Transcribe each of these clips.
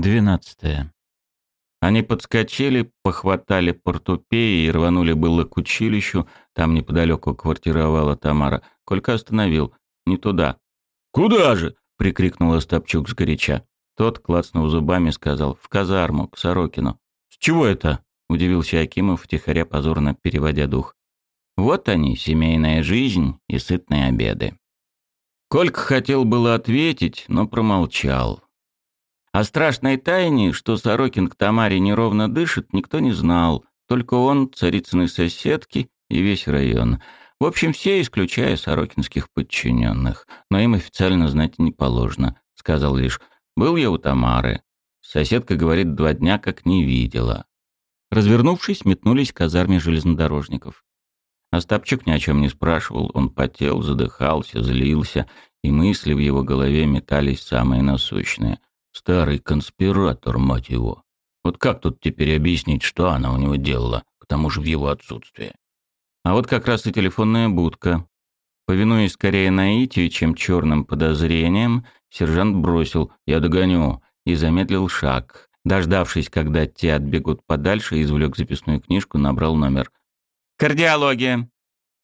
Двенадцатое. Они подскочили, похватали портупеи и рванули было к училищу. Там неподалеку квартировала Тамара. Колька остановил. Не туда. «Куда же?» — прикрикнул Остапчук сгоряча. Тот, клацнув зубами, сказал «В казарму, к Сорокину». «С чего это?» — удивился Акимов, втихаря позорно переводя дух. «Вот они, семейная жизнь и сытные обеды». Колька хотел было ответить, но промолчал. О страшной тайне, что Сорокин к Тамаре неровно дышит, никто не знал. Только он, царицыны соседки и весь район. В общем, все, исключая сорокинских подчиненных. Но им официально знать не положено. Сказал лишь «Был я у Тамары». Соседка говорит, два дня как не видела. Развернувшись, метнулись к казарме железнодорожников. Остапчук ни о чем не спрашивал, он потел, задыхался, злился, и мысли в его голове метались самые насущные. Старый конспиратор, мать его. Вот как тут теперь объяснить, что она у него делала, к тому же в его отсутствие? А вот как раз и телефонная будка. Повинуясь скорее наитию, чем черным подозрением, сержант бросил «я догоню» и замедлил шаг. Дождавшись, когда те отбегут подальше, извлек записную книжку, набрал номер. «Кардиология!»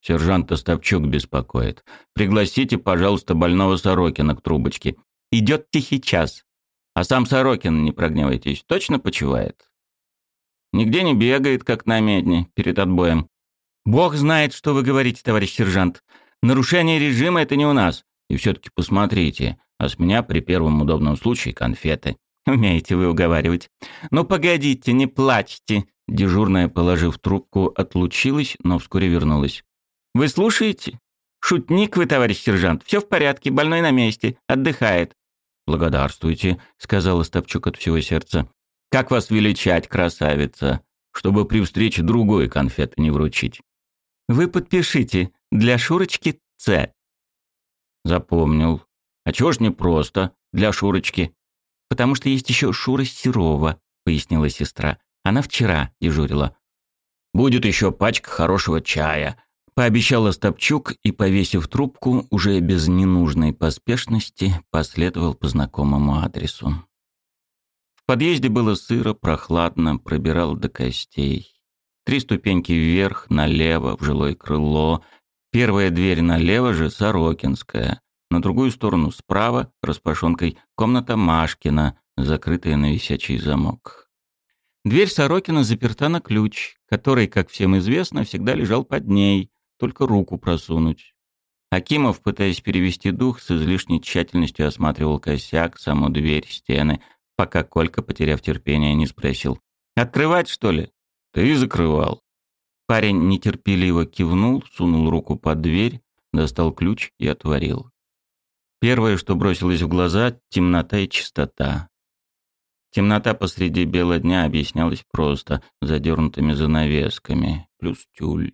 Сержант Остапчук беспокоит. «Пригласите, пожалуйста, больного Сорокина к трубочке. Идет тихий час. А сам Сорокин, не прогневайтесь, точно почивает? Нигде не бегает, как на медне, перед отбоем. Бог знает, что вы говорите, товарищ сержант. Нарушение режима — это не у нас. И все-таки посмотрите, а с меня при первом удобном случае конфеты. Умеете вы уговаривать. Ну погодите, не плачьте. Дежурная, положив трубку, отлучилась, но вскоре вернулась. Вы слушаете? Шутник вы, товарищ сержант. Все в порядке, больной на месте, отдыхает. «Благодарствуйте», — сказал Остапчук от всего сердца. «Как вас величать, красавица, чтобы при встрече другой конфеты не вручить?» «Вы подпишите. Для Шурочки Ц». «Запомнил. А чего ж не просто для Шурочки?» «Потому что есть еще Шура Серова», — пояснила сестра. «Она вчера дежурила». «Будет еще пачка хорошего чая», Пообещал Остапчук и, повесив трубку, уже без ненужной поспешности, последовал по знакомому адресу. В подъезде было сыро, прохладно, пробирал до костей. Три ступеньки вверх, налево, в жилое крыло. Первая дверь налево же Сорокинская. На другую сторону справа, распашонкой, комната Машкина, закрытая на висячий замок. Дверь Сорокина заперта на ключ, который, как всем известно, всегда лежал под ней, только руку просунуть. Акимов, пытаясь перевести дух, с излишней тщательностью осматривал косяк, саму дверь, стены, пока Колька, потеряв терпение, не спросил. «Открывать, что ли?» «Ты закрывал». Парень нетерпеливо кивнул, сунул руку под дверь, достал ключ и отворил. Первое, что бросилось в глаза — темнота и чистота. Темнота посреди бела дня объяснялась просто, задернутыми занавесками, плюс тюль.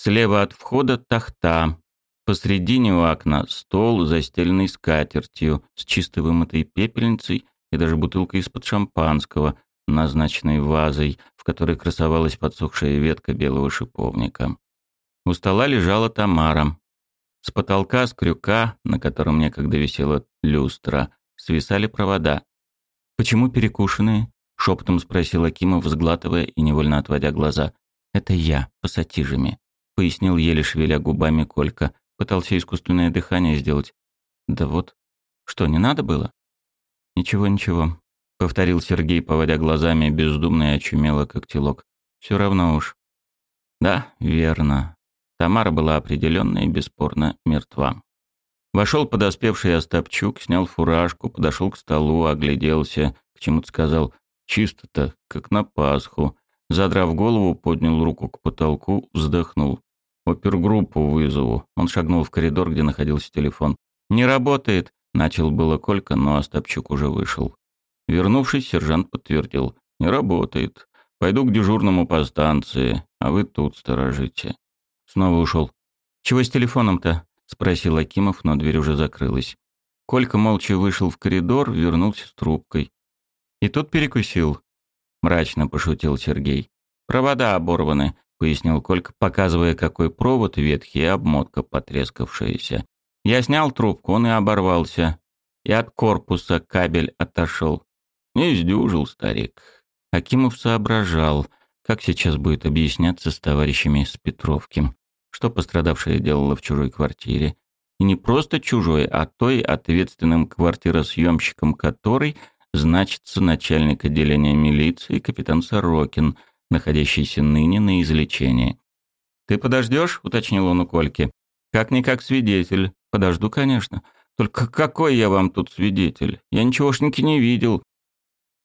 Слева от входа тахта. Посредине у окна стол, застеленный скатертью, с чисто вымытой пепельницей и даже бутылкой из-под шампанского, назначенной вазой, в которой красовалась подсохшая ветка белого шиповника. У стола лежала Тамара. С потолка, с крюка, на котором некогда висела люстра, свисали провода. «Почему перекушенные?» — шепотом спросил Акимов, сглатывая и невольно отводя глаза. «Это я, пассатижами пояснил еле шевеля губами Колька. Пытался искусственное дыхание сделать. Да вот. Что, не надо было? Ничего, ничего. Повторил Сергей, поводя глазами, бездумно и очумело, как телок. Все равно уж. Да, верно. Тамара была определенно и бесспорно мертва. Вошел подоспевший Остапчук, снял фуражку, подошел к столу, огляделся, к чему-то сказал «Чисто-то, как на Пасху». Задрав голову, поднял руку к потолку, вздохнул. «Опергруппу вызову». Он шагнул в коридор, где находился телефон. «Не работает», — начал было Колька, но Остапчук уже вышел. Вернувшись, сержант подтвердил. «Не работает. Пойду к дежурному по станции, а вы тут сторожите». Снова ушел. «Чего с телефоном-то?» — спросил Акимов, но дверь уже закрылась. Колька молча вышел в коридор, вернулся с трубкой. И тут перекусил. Мрачно пошутил Сергей. «Провода оборваны. — пояснил Колька, показывая, какой провод ветхий и обмотка потрескавшаяся. Я снял трубку, он и оборвался. и от корпуса кабель отошел. Не сдюжил старик. Акимов соображал, как сейчас будет объясняться с товарищами с Петровки, что пострадавшая делала в чужой квартире. И не просто чужой, а той ответственным квартиросъемщиком которой значится начальник отделения милиции капитан Сорокин, находящийся ныне на излечении. «Ты подождешь?» — уточнил он у Кольки. «Как-никак свидетель. Подожду, конечно. Только какой я вам тут свидетель? Я ничегошники не видел.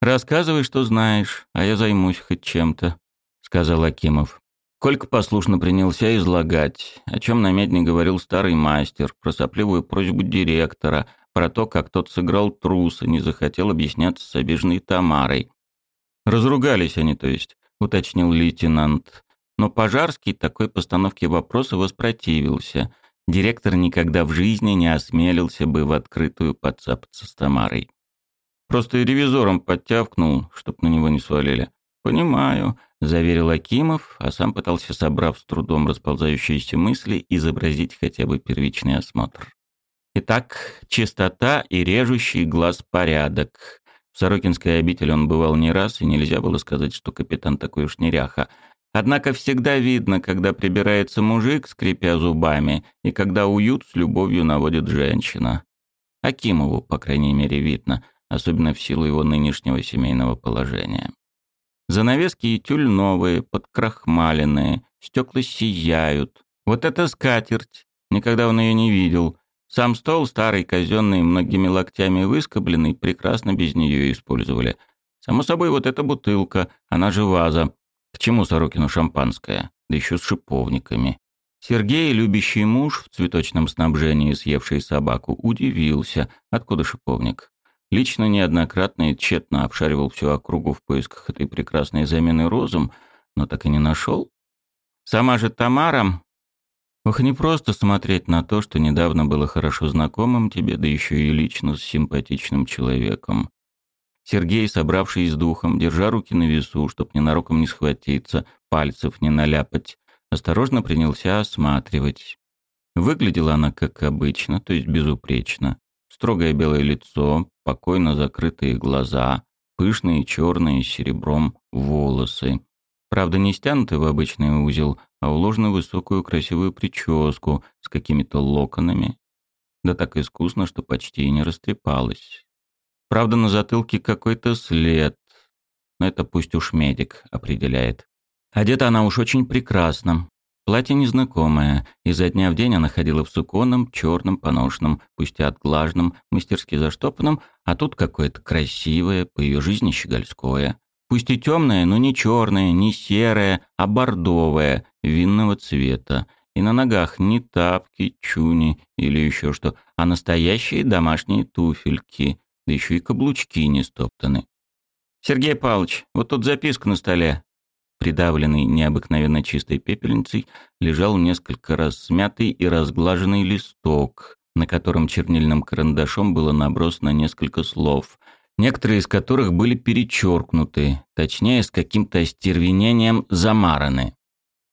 Рассказывай, что знаешь, а я займусь хоть чем-то», — сказал Акимов. Колька послушно принялся излагать, о чем на медне говорил старый мастер, про сопливую просьбу директора, про то, как тот сыграл трус и не захотел объясняться с обиженной Тамарой. «Разругались они, то есть», — уточнил лейтенант. Но Пожарский такой постановке вопроса воспротивился. Директор никогда в жизни не осмелился бы в открытую подцапаться с Тамарой. Просто и ревизором подтявкнул, чтоб на него не свалили. «Понимаю», — заверил Акимов, а сам пытался, собрав с трудом расползающиеся мысли, изобразить хотя бы первичный осмотр. Итак, чистота и режущий глаз порядок. В Сорокинской обители он бывал не раз, и нельзя было сказать, что капитан такой уж неряха. Однако всегда видно, когда прибирается мужик, скрипя зубами, и когда уют с любовью наводит женщина. Акимову, по крайней мере, видно, особенно в силу его нынешнего семейного положения. Занавески и тюль новые, подкрахмаленные, стекла сияют. Вот это скатерть! Никогда он ее не видел. Сам стол, старый, казенный, многими локтями выскобленный, прекрасно без нее использовали. Само собой, вот эта бутылка, она же ваза. К чему Сорокину шампанское? Да еще с шиповниками. Сергей, любящий муж, в цветочном снабжении съевший собаку, удивился, откуда шиповник. Лично неоднократно и тщетно обшаривал всю округу в поисках этой прекрасной замены розум, но так и не нашел. Сама же Тамара... Ох, не просто смотреть на то, что недавно было хорошо знакомым тебе, да еще и лично с симпатичным человеком. Сергей, собравшись с духом, держа руки на весу, чтоб ненароком не схватиться, пальцев не наляпать, осторожно принялся осматривать. Выглядела она как обычно, то есть безупречно. Строгое белое лицо, покойно закрытые глаза, пышные черные с серебром волосы. Правда, не стянуты в обычный узел, а уложены в высокую красивую прическу с какими-то локонами. Да так искусно, что почти и не растрепалась. Правда, на затылке какой-то след. Но это пусть уж медик определяет. Одета она уж очень прекрасно. Платье незнакомое. Изо дня в день она ходила в суконном, черном, поношенном, пусть и отглаженном, мастерски заштопанном, а тут какое-то красивое, по ее жизни щегольское. Пусть и темное, но не черное, не серое, а бордовое, винного цвета. И на ногах не тапки, чуни или еще что, а настоящие домашние туфельки, да еще и каблучки не стоптаны. «Сергей Павлович, вот тут записка на столе». Придавленный необыкновенно чистой пепельницей лежал несколько раз смятый и разглаженный листок, на котором чернильным карандашом было набросано несколько слов, некоторые из которых были перечеркнуты, точнее, с каким-то остервенением замараны.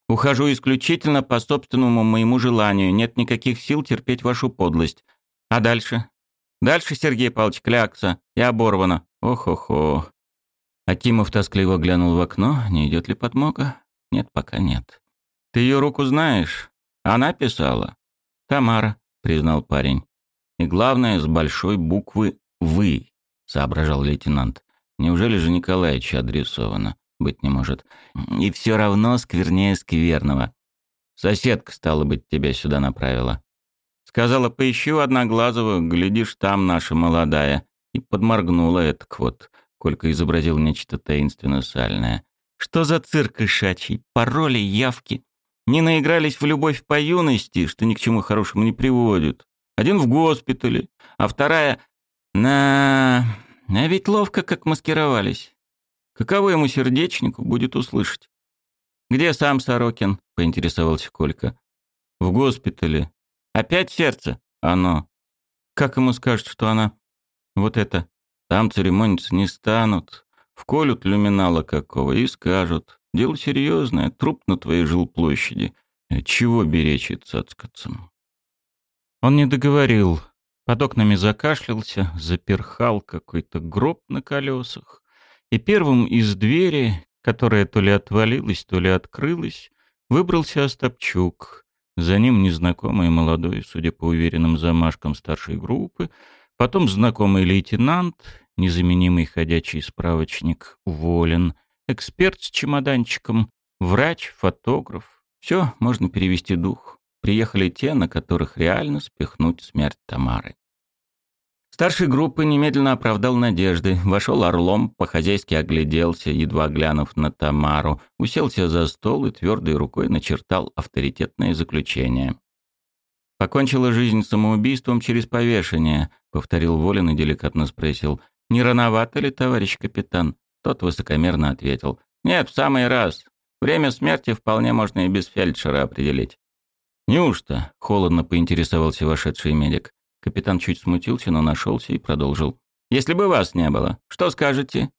«Ухожу исключительно по собственному моему желанию, нет никаких сил терпеть вашу подлость. А дальше? Дальше, Сергей Павлович, клякса. И оборвано. Ох-охо. Акимов тоскливо глянул в окно. Не идет ли подмога? Нет, пока нет. Ты ее руку знаешь? Она писала. Тамара, признал парень. И главное, с большой буквы «Вы», соображал лейтенант. Неужели же Николаевичу адресовано? Быть не может. И все равно сквернее скверного. Соседка, стала быть, тебя сюда направила. Сказала, поищу одноглазого, глядишь, там наша молодая. И подморгнула это вот, Колька изобразил нечто таинственно-сальное. Что за цирк ишачий? Пароли, явки. Не наигрались в любовь по юности, что ни к чему хорошему не приводит. Один в госпитале, а вторая... На... А ведь ловко как маскировались. Каково ему сердечнику будет услышать? «Где сам Сорокин?» — поинтересовался Колька. «В госпитале. Опять сердце? Оно. Как ему скажут, что она... Вот это. Там церемониться не станут. Вколют люминала какого и скажут. Дело серьезное, труп на твоей жилплощади. Чего беречь и цацкаться? Он не договорил. Под окнами закашлялся, заперхал какой-то гроб на колесах. И первым из двери, которая то ли отвалилась, то ли открылась, выбрался Остапчук. За ним незнакомый молодой, судя по уверенным замашкам старшей группы, потом знакомый лейтенант, незаменимый ходячий справочник, уволен, эксперт с чемоданчиком, врач, фотограф. Все, можно перевести дух. Приехали те, на которых реально спихнуть смерть Тамары. Старший группы немедленно оправдал надежды, вошел орлом, по-хозяйски огляделся, едва глянув на Тамару, уселся за стол и твердой рукой начертал авторитетное заключение. «Покончила жизнь самоубийством через повешение», — повторил Волин и деликатно спросил. «Не рановато ли, товарищ капитан?» Тот высокомерно ответил. «Нет, в самый раз. Время смерти вполне можно и без фельдшера определить». «Неужто?» — холодно поинтересовался вошедший медик. Капитан чуть смутился, но нашелся и продолжил. «Если бы вас не было, что скажете?»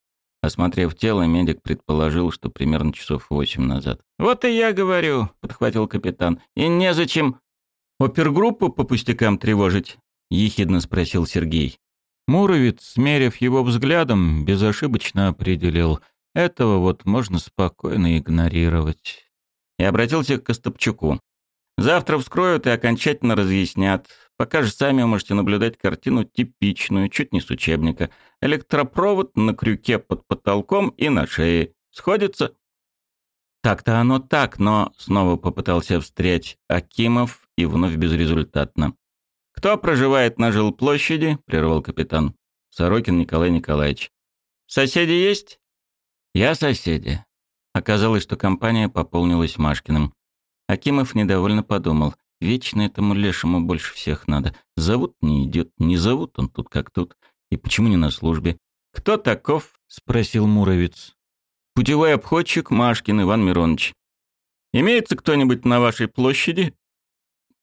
Осмотрев тело, медик предположил, что примерно часов восемь назад. «Вот и я говорю», — подхватил капитан. «И незачем опергруппу по пустякам тревожить?» — ехидно спросил Сергей. Муровец, смерив его взглядом, безошибочно определил. Этого вот можно спокойно игнорировать. И обратился к Костопчуку. «Завтра вскроют и окончательно разъяснят. Пока же сами можете наблюдать картину типичную, чуть не с учебника. Электропровод на крюке под потолком и на шее. Сходится? Так-то оно так, но снова попытался встрять Акимов и вновь безрезультатно. «Кто проживает на жилплощади?» — прервал капитан. Сорокин Николай Николаевич. «Соседи есть?» «Я соседи». Оказалось, что компания пополнилась Машкиным. Акимов недовольно подумал. Вечно этому лешему больше всех надо. Зовут не идет, не зовут он тут как тут. И почему не на службе? «Кто таков?» — спросил Муровец. «Путевой обходчик Машкин Иван Миронович. Имеется кто-нибудь на вашей площади?»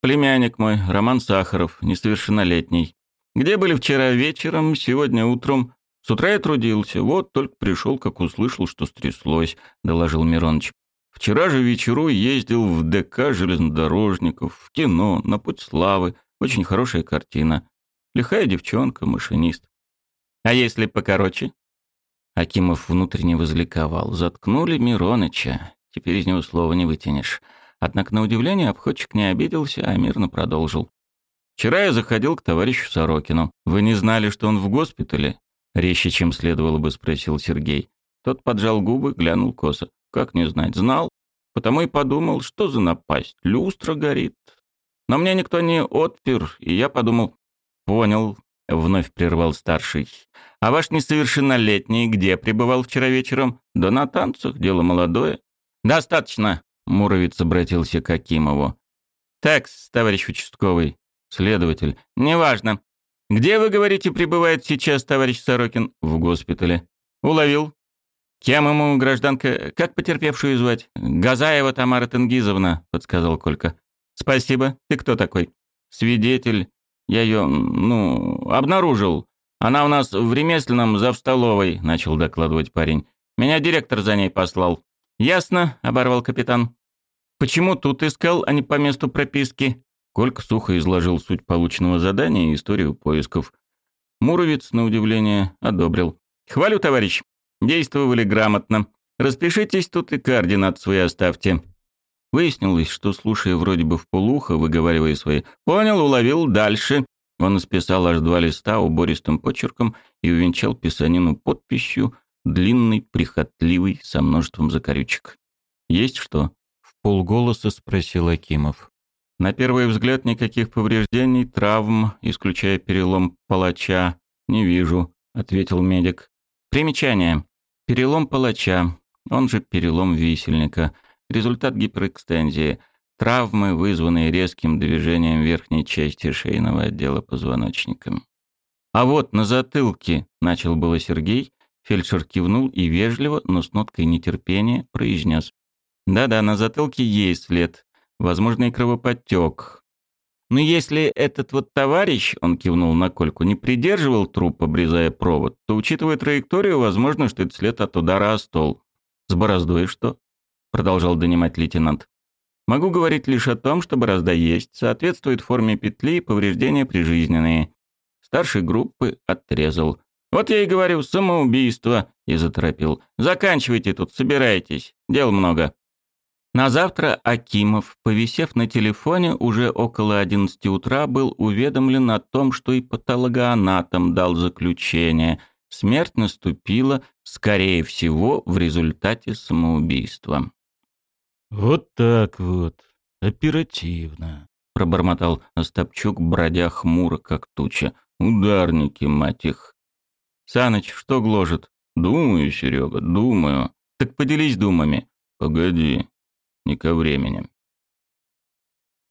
«Племянник мой, Роман Сахаров, несовершеннолетний. Где были вчера вечером, сегодня утром? С утра я трудился, вот только пришел, как услышал, что стряслось», — доложил Миронович. Вчера же вечеру ездил в ДК железнодорожников, в кино, на Путь Славы. Очень хорошая картина. Лихая девчонка, машинист. А если покороче? Акимов внутренне возликовал. Заткнули Мироныча. Теперь из него слова не вытянешь. Однако, на удивление, обходчик не обиделся, а мирно продолжил. «Вчера я заходил к товарищу Сорокину. Вы не знали, что он в госпитале?» Резче, чем следовало бы, спросил Сергей. Тот поджал губы, глянул косо. Как не знать, знал. Потому и подумал, что за напасть, люстра горит. Но мне никто не отпер, и я подумал, понял, вновь прервал старший. А ваш несовершеннолетний где пребывал вчера вечером? Да на танцах, дело молодое. Достаточно, Муровец обратился к Акимову. Такс, товарищ участковый. Следователь. Неважно. Где, вы говорите, пребывает сейчас товарищ Сорокин? В госпитале. Уловил. «Кем ему, гражданка, как потерпевшую звать?» «Газаева Тамара Тенгизовна», — подсказал Колька. «Спасибо. Ты кто такой?» «Свидетель. Я ее, ну, обнаружил. Она у нас в ремесленном завстоловой», — начал докладывать парень. «Меня директор за ней послал». «Ясно», — оборвал капитан. «Почему тут искал, а не по месту прописки?» Колька сухо изложил суть полученного задания и историю поисков. Муровец, на удивление, одобрил. «Хвалю, товарищ. Действовали грамотно. Распишитесь тут и координат свои оставьте. Выяснилось, что, слушая вроде бы в полухо, выговаривая свои «понял, уловил, дальше», он исписал аж два листа убористым почерком и увенчал писанину подписью, длинный, прихотливый, со множеством закорючек. «Есть что?» — в полголоса спросил Акимов. На первый взгляд никаких повреждений, травм, исключая перелом палача, не вижу, ответил медик. Примечание. Перелом палача, он же перелом висельника. Результат гиперэкстензии. Травмы, вызванные резким движением верхней части шейного отдела позвоночника. «А вот на затылке», — начал было Сергей, фельдшер кивнул и вежливо, но с ноткой нетерпения, произнес. «Да-да, на затылке есть след. Возможный кровоподтек. Но если этот вот товарищ, он кивнул на кольку, не придерживал труп, обрезая провод, то, учитывая траекторию, возможно, что это след от удара о стол. С бороздой что? Продолжал донимать лейтенант. Могу говорить лишь о том, что борозда есть, соответствует форме петли и повреждения прижизненные. Старший группы отрезал. «Вот я и говорю, самоубийство!» и заторопил. «Заканчивайте тут, собирайтесь, дел много». На завтра Акимов, повисев на телефоне, уже около 11 утра был уведомлен о том, что и патологоанатом дал заключение. Смерть наступила, скорее всего, в результате самоубийства. «Вот так вот, оперативно», — пробормотал Остапчук, бродя хмуро, как туча. «Ударники, мать их!» «Саныч, что гложет?» «Думаю, Серега, думаю». «Так поделись думами». «Погоди, ко времени.